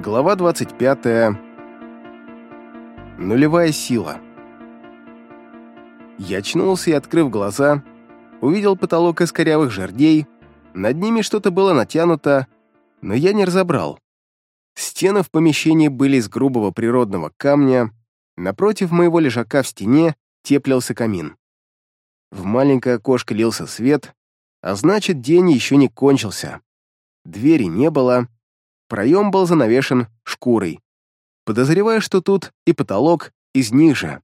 Глава 25. Нулевая сила. Я очнулся и, открыв глаза, увидел потолок из корявых жердей, над ними что-то было натянуто, но я не разобрал. Стены в помещении были из грубого природного камня, напротив моего лежака в стене теплился камин. В маленькое окошко лился свет, а значит, день еще не кончился. Двери не было, Проем был занавешен шкурой. Подозревая, что тут и потолок из ниже.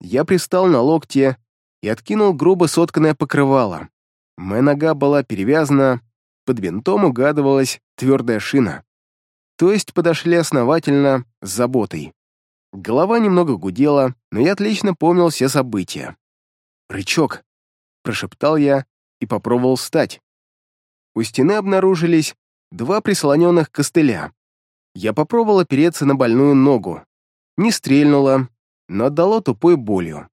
Я пристал на локте и откинул грубо сотканное покрывало. Моя нога была перевязана, под винтом угадывалась твердая шина. То есть подошли основательно, с заботой. Голова немного гудела, но я отлично помнил все события. «Рычок!» — прошептал я и попробовал встать. У стены обнаружились два прислоненных костыля. Я попробовал опереться на больную ногу. Не стрельнуло, но отдало тупой болью.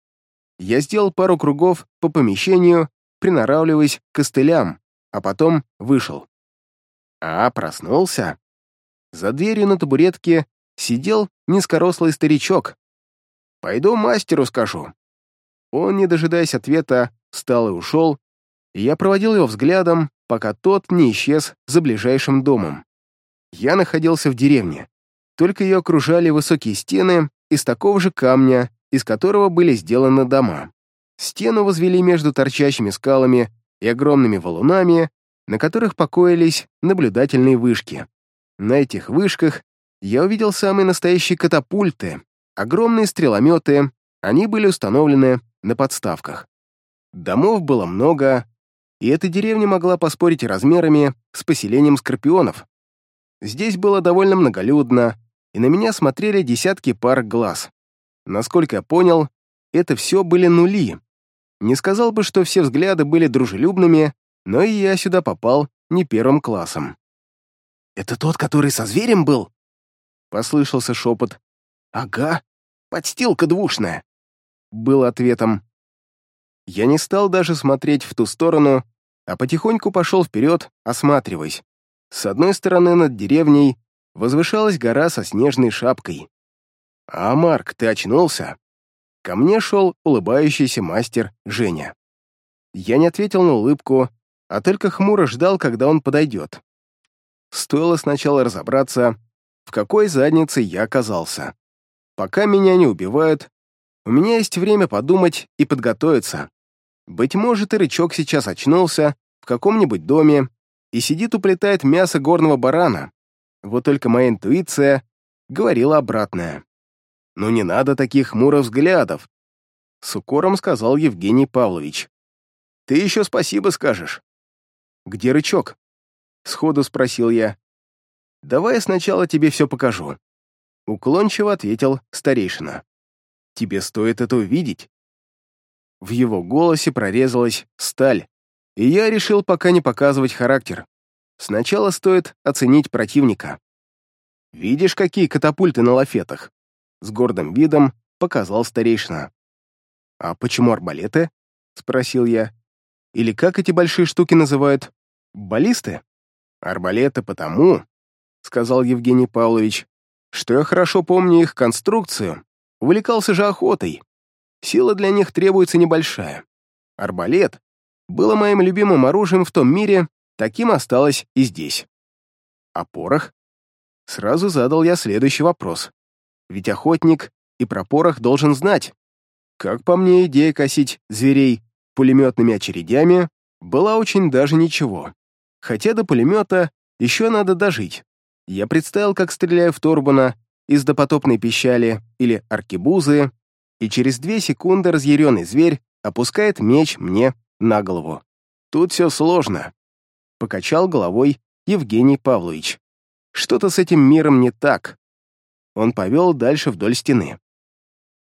Я сделал пару кругов по помещению, приноравливаясь к костылям, а потом вышел. А, проснулся. За дверью на табуретке сидел низкорослый старичок. «Пойду мастеру скажу». Он, не дожидаясь ответа, встал и ушел, я проводил его взглядом, пока тот не исчез за ближайшим домом. Я находился в деревне. Только ее окружали высокие стены из такого же камня, из которого были сделаны дома. Стену возвели между торчащими скалами и огромными валунами, на которых покоились наблюдательные вышки. На этих вышках я увидел самые настоящие катапульты, огромные стрелометы, они были установлены на подставках. Домов было много, и эта деревня могла поспорить размерами с поселением скорпионов. Здесь было довольно многолюдно, и на меня смотрели десятки пар глаз. Насколько я понял, это все были нули. Не сказал бы, что все взгляды были дружелюбными, но и я сюда попал не первым классом. «Это тот, который со зверем был?» — послышался шепот. «Ага, подстилка двушная», — был ответом. Я не стал даже смотреть в ту сторону, а потихоньку пошел вперед, осматриваясь. С одной стороны над деревней возвышалась гора со снежной шапкой. «А, Марк, ты очнулся?» Ко мне шел улыбающийся мастер Женя. Я не ответил на улыбку, а только хмуро ждал, когда он подойдет. Стоило сначала разобраться, в какой заднице я оказался. Пока меня не убивают, у меня есть время подумать и подготовиться. Быть может, и рычок сейчас очнулся в каком-нибудь доме и сидит уплетает мясо горного барана. Вот только моя интуиция говорила обратное. «Ну не надо таких хмурых взглядов», — с укором сказал Евгений Павлович. «Ты еще спасибо скажешь». «Где рычок?» — сходу спросил я. «Давай я сначала тебе все покажу», — уклончиво ответил старейшина. «Тебе стоит это увидеть. В его голосе прорезалась сталь, и я решил пока не показывать характер. Сначала стоит оценить противника. «Видишь, какие катапульты на лафетах?» С гордым видом показал старейшина. «А почему арбалеты?» — спросил я. «Или как эти большие штуки называют? Баллисты?» «Арбалеты потому», — сказал Евгений Павлович, «что я хорошо помню их конструкцию. Увлекался же охотой. Сила для них требуется небольшая. Арбалет было моим любимым оружием в том мире, таким осталось и здесь. А порох? Сразу задал я следующий вопрос. Ведь охотник и про порох должен знать. Как по мне, идея косить зверей пулеметными очередями была очень даже ничего. Хотя до пулемета еще надо дожить. Я представил, как стреляю в Торбана из допотопной пищали или аркебузы, и через две секунды разъяренный зверь опускает меч мне на голову. Тут все сложно. Покачал головой Евгений Павлович. Что-то с этим миром не так. Он повел дальше вдоль стены.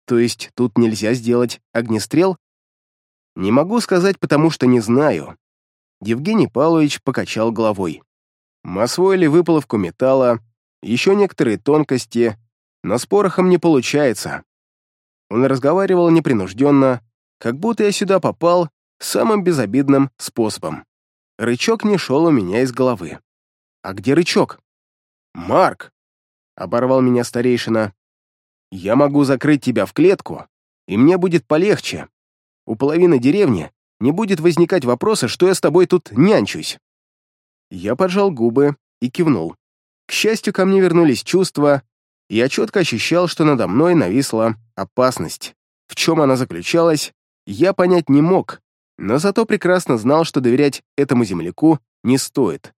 То есть тут нельзя сделать огнестрел? Не могу сказать, потому что не знаю. Евгений Павлович покачал головой. Мы освоили выплавку металла, еще некоторые тонкости, но с порохом не получается. Он разговаривал непринужденно, как будто я сюда попал самым безобидным способом. Рычок не шел у меня из головы. «А где рычок?» «Марк!» — оборвал меня старейшина. «Я могу закрыть тебя в клетку, и мне будет полегче. У половины деревни не будет возникать вопроса, что я с тобой тут нянчусь». Я поджал губы и кивнул. К счастью, ко мне вернулись чувства, я четко ощущал, что надо мной нависла опасность. В чем она заключалась, я понять не мог, но зато прекрасно знал, что доверять этому земляку не стоит.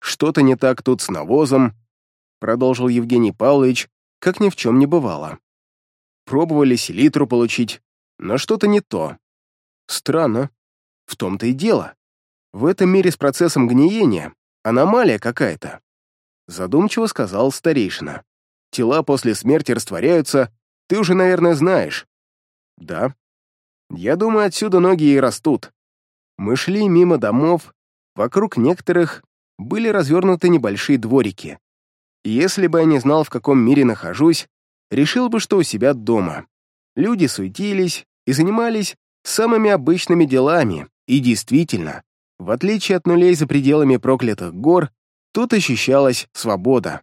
«Что-то не так тут с навозом», — продолжил Евгений Павлович, как ни в чем не бывало. «Пробовали селитру получить, но что-то не то. Странно. В том-то и дело. В этом мире с процессом гниения аномалия какая-то задумчиво сказал старейшина. «Тела после смерти растворяются, ты уже, наверное, знаешь». «Да». «Я думаю, отсюда ноги и растут». Мы шли мимо домов, вокруг некоторых были развернуты небольшие дворики. И если бы я не знал, в каком мире нахожусь, решил бы, что у себя дома. Люди суетились и занимались самыми обычными делами, и действительно, в отличие от нулей за пределами проклятых гор, Тут ощущалась свобода.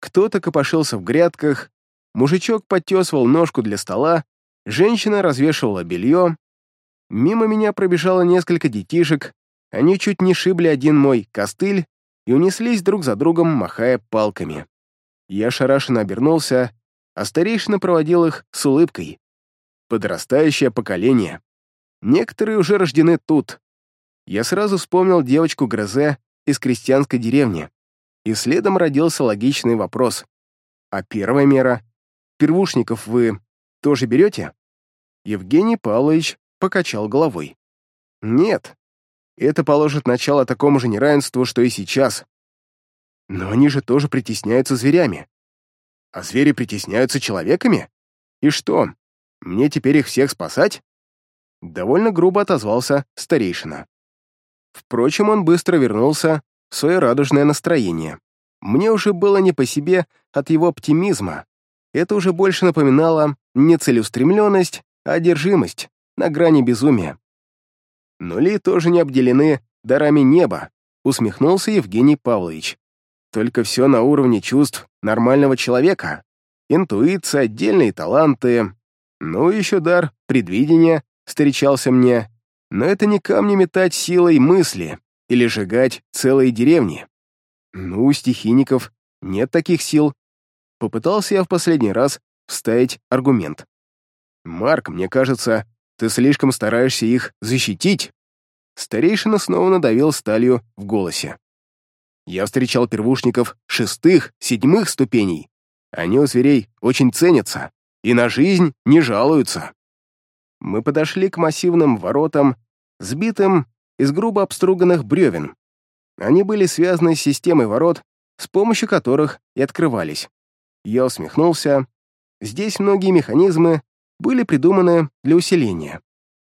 Кто-то копошился в грядках, мужичок подтесывал ножку для стола, женщина развешивала белье. Мимо меня пробежало несколько детишек, они чуть не шибли один мой костыль и унеслись друг за другом, махая палками. Я шарашенно обернулся, а старейшина проводил их с улыбкой. Подрастающее поколение. Некоторые уже рождены тут. Я сразу вспомнил девочку Грозе из крестьянской деревни, и следом родился логичный вопрос. А первая мера? Первушников вы тоже берете? Евгений Павлович покачал головой. Нет. Это положит начало такому же неравенству, что и сейчас. Но они же тоже притесняются зверями. А звери притесняются человеками? И что, мне теперь их всех спасать? Довольно грубо отозвался старейшина. Впрочем, он быстро вернулся в свое радужное настроение. Мне уже было не по себе от его оптимизма. Это уже больше напоминало не целеустремленность, а одержимость на грани безумия. Нули тоже не обделены дарами неба, усмехнулся Евгений Павлович. Только все на уровне чувств нормального человека. Интуиция, отдельные таланты. Ну, и еще дар предвидения встречался мне, но это не камни метать силой мысли или сжигать целые деревни. Ну, у стихийников нет таких сил. Попытался я в последний раз вставить аргумент. «Марк, мне кажется, ты слишком стараешься их защитить». Старейшина снова надавил сталью в голосе. «Я встречал первушников шестых, седьмых ступеней. Они у зверей очень ценятся и на жизнь не жалуются». Мы подошли к массивным воротам сбитым из грубо обструганных бревен. Они были связаны с системой ворот, с помощью которых и открывались. Я усмехнулся. Здесь многие механизмы были придуманы для усиления.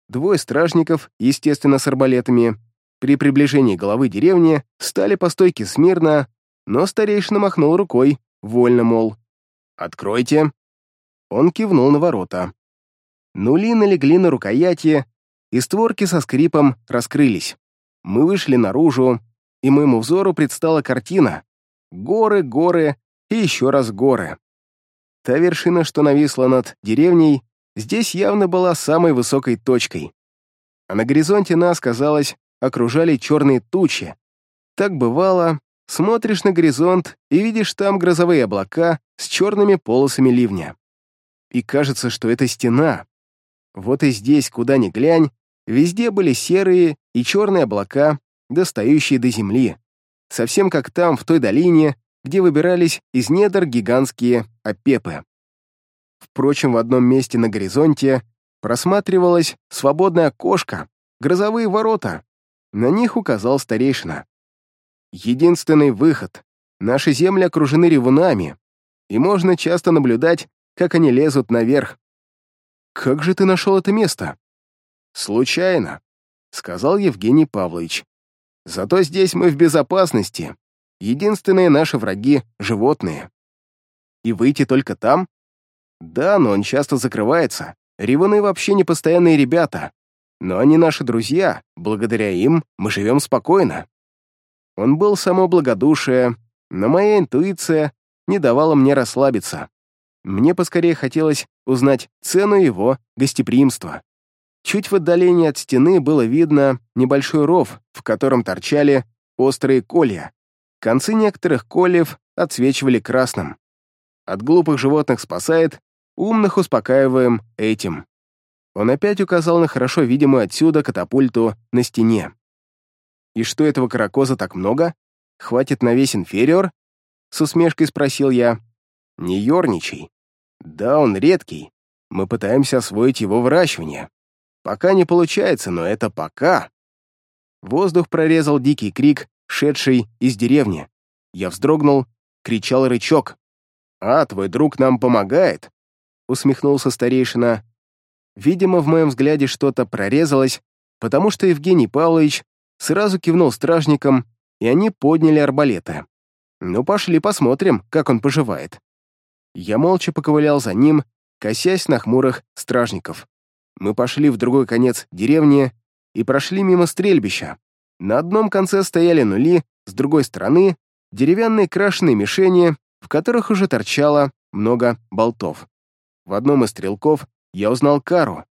Двое стражников, естественно, с арбалетами, при приближении головы деревни стали по стойке смирно, но старейшина махнул рукой, вольно, мол. «Откройте!» Он кивнул на ворота. Нули налегли на рукояти, и створки со скрипом раскрылись. Мы вышли наружу, и моему взору предстала картина. Горы, горы и еще раз горы. Та вершина, что нависла над деревней, здесь явно была самой высокой точкой. А на горизонте нас, казалось, окружали черные тучи. Так бывало, смотришь на горизонт и видишь там грозовые облака с черными полосами ливня. И кажется, что это стена. Вот и здесь, куда ни глянь, Везде были серые и черные облака, достающие до земли, совсем как там, в той долине, где выбирались из недр гигантские опепы. Впрочем, в одном месте на горизонте просматривалось свободное окошко, грозовые ворота. На них указал старейшина. Единственный выход. Наши земли окружены ревунами, и можно часто наблюдать, как они лезут наверх. «Как же ты нашел это место?» «Случайно», — сказал Евгений Павлович. «Зато здесь мы в безопасности. Единственные наши враги — животные. И выйти только там? Да, но он часто закрывается. Ревуны вообще не постоянные ребята. Но они наши друзья. Благодаря им мы живем спокойно». Он был само благодушие, но моя интуиция не давала мне расслабиться. Мне поскорее хотелось узнать цену его гостеприимства. Чуть в отдалении от стены было видно небольшой ров, в котором торчали острые колья. Концы некоторых кольев отсвечивали красным. От глупых животных спасает, умных успокаиваем этим. Он опять указал на хорошо видимую отсюда катапульту на стене. «И что этого каракоза так много? Хватит на весь инфериор?» С усмешкой спросил я. «Не ерничай. Да, он редкий. Мы пытаемся освоить его выращивание. Пока не получается, но это пока. Воздух прорезал дикий крик, шедший из деревни. Я вздрогнул, кричал рычок. «А, твой друг нам помогает!» усмехнулся старейшина. Видимо, в моем взгляде что-то прорезалось, потому что Евгений Павлович сразу кивнул стражникам, и они подняли арбалеты. «Ну, пошли посмотрим, как он поживает». Я молча поковылял за ним, косясь на хмурых стражников. Мы пошли в другой конец деревни и прошли мимо стрельбища. На одном конце стояли нули, с другой стороны — деревянные крашеные мишени, в которых уже торчало много болтов. В одном из стрелков я узнал Кару.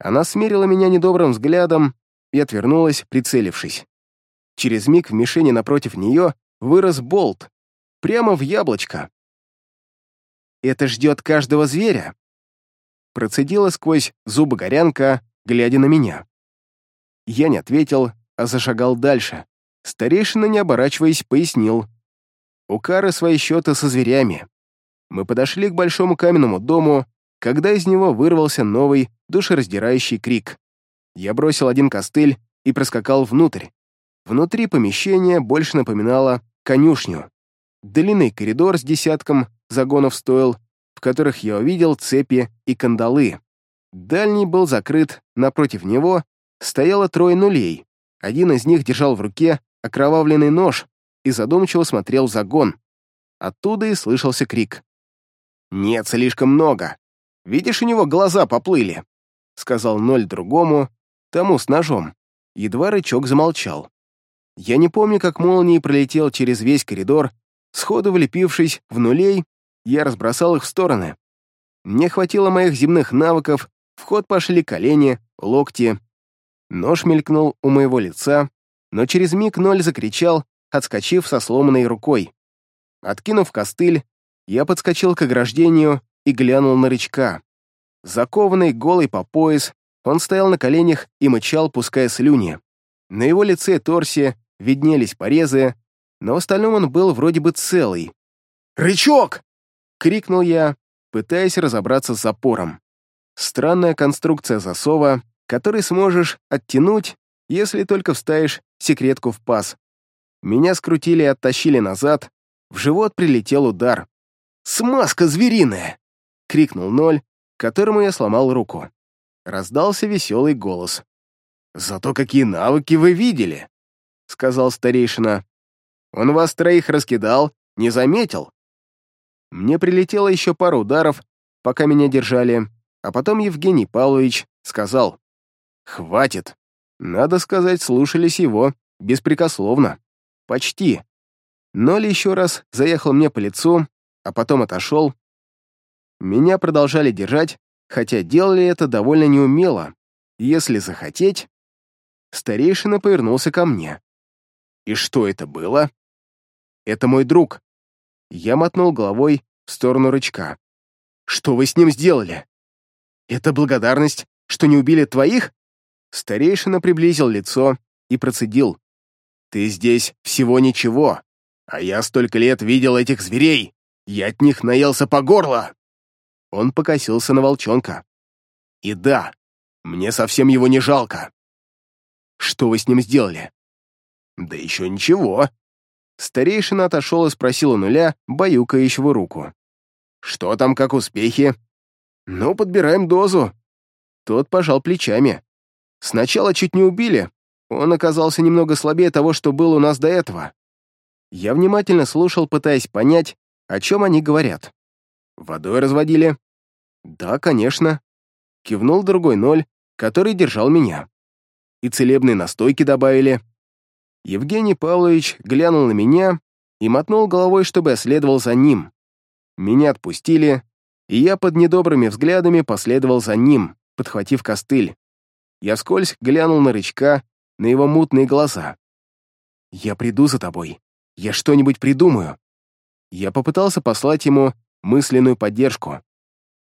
Она смерила меня недобрым взглядом и отвернулась, прицелившись. Через миг в мишени напротив нее вырос болт, прямо в яблочко. «Это ждет каждого зверя», Процедила сквозь зубы горянка, глядя на меня. Я не ответил, а зашагал дальше. Старейшина, не оборачиваясь, пояснил. У Кары свои счеты со зверями. Мы подошли к большому каменному дому, когда из него вырвался новый, душераздирающий крик. Я бросил один костыль и проскакал внутрь. Внутри помещение больше напоминало конюшню. Длинный коридор с десятком загонов стоил, которых я увидел цепи и кандалы. Дальний был закрыт, напротив него стояло трое нулей. Один из них держал в руке окровавленный нож и задумчиво смотрел в загон. Оттуда и слышался крик. «Нет, слишком много. Видишь, у него глаза поплыли», — сказал ноль другому, тому с ножом. Едва рычок замолчал. Я не помню, как молнией пролетел через весь коридор, сходу влепившись в нулей я разбросал их в стороны. Не хватило моих земных навыков, в ход пошли колени, локти. Нож мелькнул у моего лица, но через миг Ноль закричал, отскочив со сломанной рукой. Откинув костыль, я подскочил к ограждению и глянул на рычка. Закованный, голый по пояс, он стоял на коленях и мычал, пуская слюни. На его лице и торсе виднелись порезы, но в остальном он был вроде бы целый. «Рычок!» Крикнул я, пытаясь разобраться с запором. Странная конструкция засова, который сможешь оттянуть, если только вставишь секретку в паз. Меня скрутили и оттащили назад, в живот прилетел удар. «Смазка звериная!» — крикнул Ноль, которому я сломал руку. Раздался веселый голос. «Зато какие навыки вы видели!» — сказал старейшина. «Он вас троих раскидал, не заметил. Мне прилетело еще пару ударов, пока меня держали, а потом Евгений Павлович сказал «Хватит». Надо сказать, слушались его беспрекословно. Почти. Ноль еще раз заехал мне по лицу, а потом отошел. Меня продолжали держать, хотя делали это довольно неумело. Если захотеть... Старейшина повернулся ко мне. «И что это было?» «Это мой друг», я мотнул головой в сторону рычка. «Что вы с ним сделали? Это благодарность, что не убили твоих?» Старейшина приблизил лицо и процедил. «Ты здесь всего ничего, а я столько лет видел этих зверей. Я от них наелся по горло!» Он покосился на волчонка. «И да, мне совсем его не жалко». «Что вы с ним сделали?» «Да еще ничего», Старейшина отошел и спросил у нуля, баюкающего руку. «Что там, как успехи?» «Ну, подбираем дозу». Тот пожал плечами. «Сначала чуть не убили. Он оказался немного слабее того, что было у нас до этого». Я внимательно слушал, пытаясь понять, о чем они говорят. «Водой разводили?» «Да, конечно». Кивнул другой ноль, который держал меня. «И целебные настойки добавили». Евгений Павлович глянул на меня и мотнул головой, чтобы я следовал за ним. Меня отпустили, и я под недобрыми взглядами последовал за ним, подхватив костыль. Я скользь глянул на рычка, на его мутные глаза. «Я приду за тобой. Я что-нибудь придумаю». Я попытался послать ему мысленную поддержку.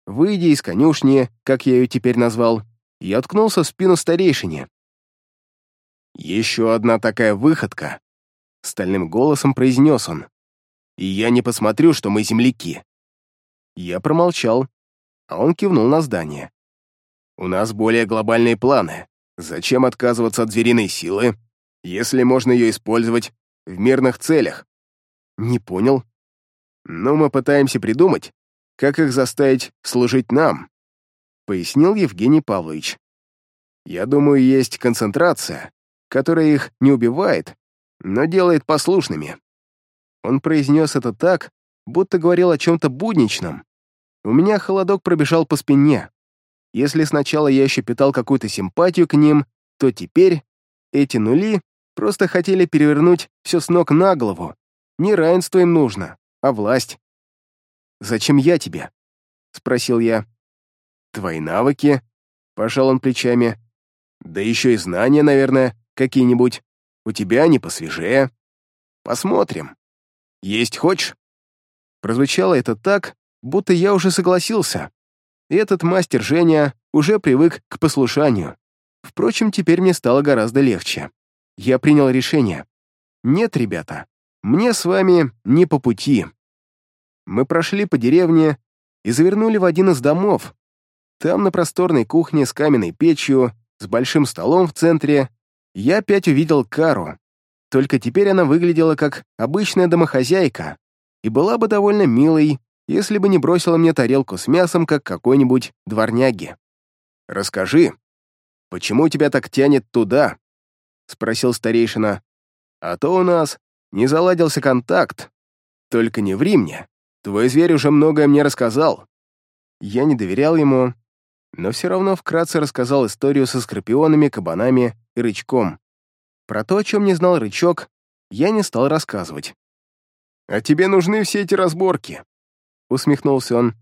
Выйдя из конюшни, как я ее теперь назвал, я уткнулся в спину старейшине. «Еще одна такая выходка!» — стальным голосом произнес он. «И я не посмотрю, что мы земляки!» Я промолчал, а он кивнул на здание. «У нас более глобальные планы. Зачем отказываться от звериной силы, если можно ее использовать в мирных целях?» «Не понял». «Но мы пытаемся придумать, как их заставить служить нам», — пояснил Евгений Павлович. «Я думаю, есть концентрация, которая их не убивает, но делает послушными. Он произнес это так, будто говорил о чем-то будничном. У меня холодок пробежал по спине. Если сначала я еще питал какую-то симпатию к ним, то теперь эти нули просто хотели перевернуть все с ног на голову. Не равенство им нужно, а власть. «Зачем я тебе?» — спросил я. «Твои навыки?» — пожал он плечами. «Да еще и знания, наверное какие-нибудь. У тебя они посвежее. Посмотрим. Есть хочешь?» Прозвучало это так, будто я уже согласился. Этот мастер Женя уже привык к послушанию. Впрочем, теперь мне стало гораздо легче. Я принял решение. «Нет, ребята, мне с вами не по пути». Мы прошли по деревне и завернули в один из домов. Там, на просторной кухне с каменной печью, с большим столом в центре, я опять увидел Кару. Только теперь она выглядела как обычная домохозяйка и была бы довольно милой, если бы не бросила мне тарелку с мясом, как какой-нибудь дворняги. «Расскажи, почему тебя так тянет туда?» — спросил старейшина. «А то у нас не заладился контакт. Только не ври мне. Твой зверь уже многое мне рассказал». Я не доверял ему, но все равно вкратце рассказал историю со скорпионами, кабанами и рычком. Про то, о чем не знал рычок, я не стал рассказывать. «А тебе нужны все эти разборки?» — усмехнулся он.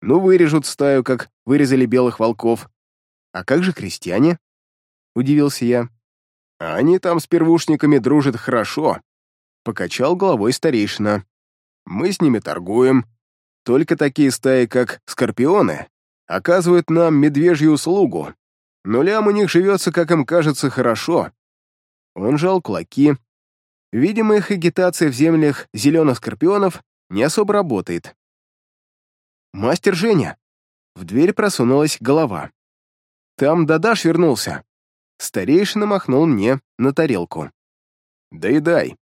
«Ну, вырежут стаю, как вырезали белых волков. А как же крестьяне?» — удивился я. «А они там с первушниками дружат хорошо», — покачал головой старейшина. «Мы с ними торгуем. Только такие стаи, как скорпионы, оказывают нам медвежью услугу. Нулям у них живется, как им кажется, хорошо. Он жал кулаки. Видимо, их агитация в землях зеленых скорпионов не особо работает. «Мастер Женя!» В дверь просунулась голова. «Там Дадаш вернулся!» Старейшина махнул мне на тарелку. «Доедай!»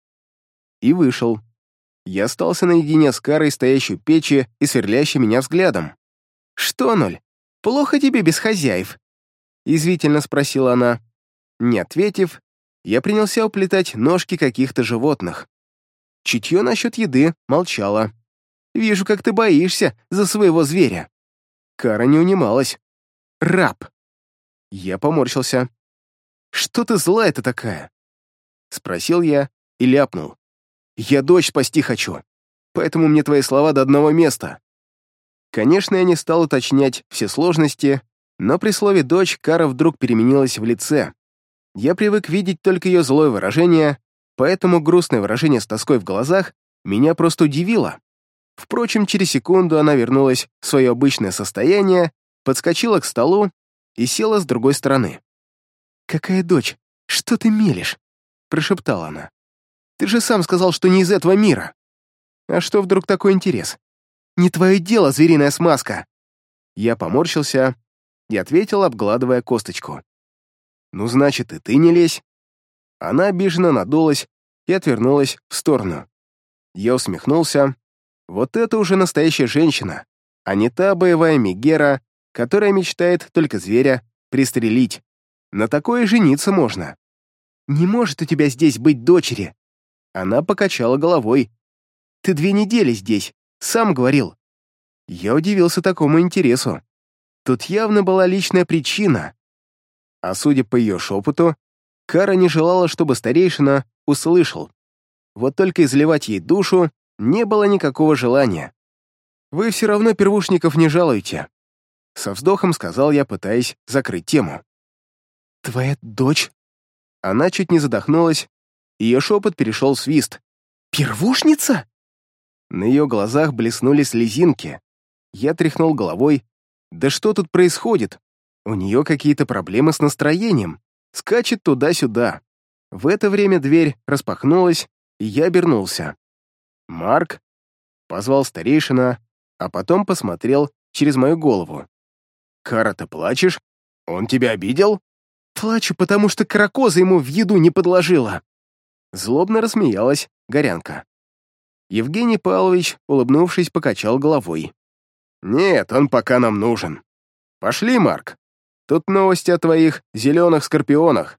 И вышел. Я остался наедине с Карой, стоящей печи и сверлящей меня взглядом. «Что, Ноль, плохо тебе без хозяев?» Извительно спросила она. Не ответив, я принялся уплетать ножки каких-то животных. Чутье насчет еды молчало. «Вижу, как ты боишься за своего зверя». Кара не унималась. «Раб!» Я поморщился. «Что ты злая-то такая?» Спросил я и ляпнул. «Я дочь спасти хочу, поэтому мне твои слова до одного места. Конечно, я не стал уточнять все сложности, но при слове «дочь» Кара вдруг переменилась в лице. Я привык видеть только ее злое выражение, поэтому грустное выражение с тоской в глазах меня просто удивило. Впрочем, через секунду она вернулась в свое обычное состояние, подскочила к столу и села с другой стороны. «Какая дочь? Что ты мелешь?» — прошептала она. «Ты же сам сказал, что не из этого мира!» «А что вдруг такой интерес?» Не твое дело, звериная смазка!» Я поморщился и ответил, обгладывая косточку. «Ну, значит, и ты не лезь». Она обиженно надулась и отвернулась в сторону. Я усмехнулся. «Вот это уже настоящая женщина, а не та боевая Мегера, которая мечтает только зверя пристрелить. На такое жениться можно». «Не может у тебя здесь быть дочери!» Она покачала головой. «Ты две недели здесь, сам говорил. Я удивился такому интересу. Тут явно была личная причина. А судя по ее шепоту, Кара не желала, чтобы старейшина услышал. Вот только изливать ей душу не было никакого желания. «Вы все равно первушников не жалуете», — со вздохом сказал я, пытаясь закрыть тему. «Твоя дочь?» Она чуть не задохнулась, ее шепот перешел в свист. «Первушница?» На ее глазах блеснули слезинки. Я тряхнул головой. «Да что тут происходит? У нее какие-то проблемы с настроением. Скачет туда-сюда». В это время дверь распахнулась, и я обернулся. «Марк?» — позвал старейшина, а потом посмотрел через мою голову. «Кара, ты плачешь? Он тебя обидел?» «Плачу, потому что каракоза ему в еду не подложила!» Злобно рассмеялась Горянка. Евгений Павлович, улыбнувшись, покачал головой. «Нет, он пока нам нужен. Пошли, Марк. Тут новости о твоих зеленых скорпионах.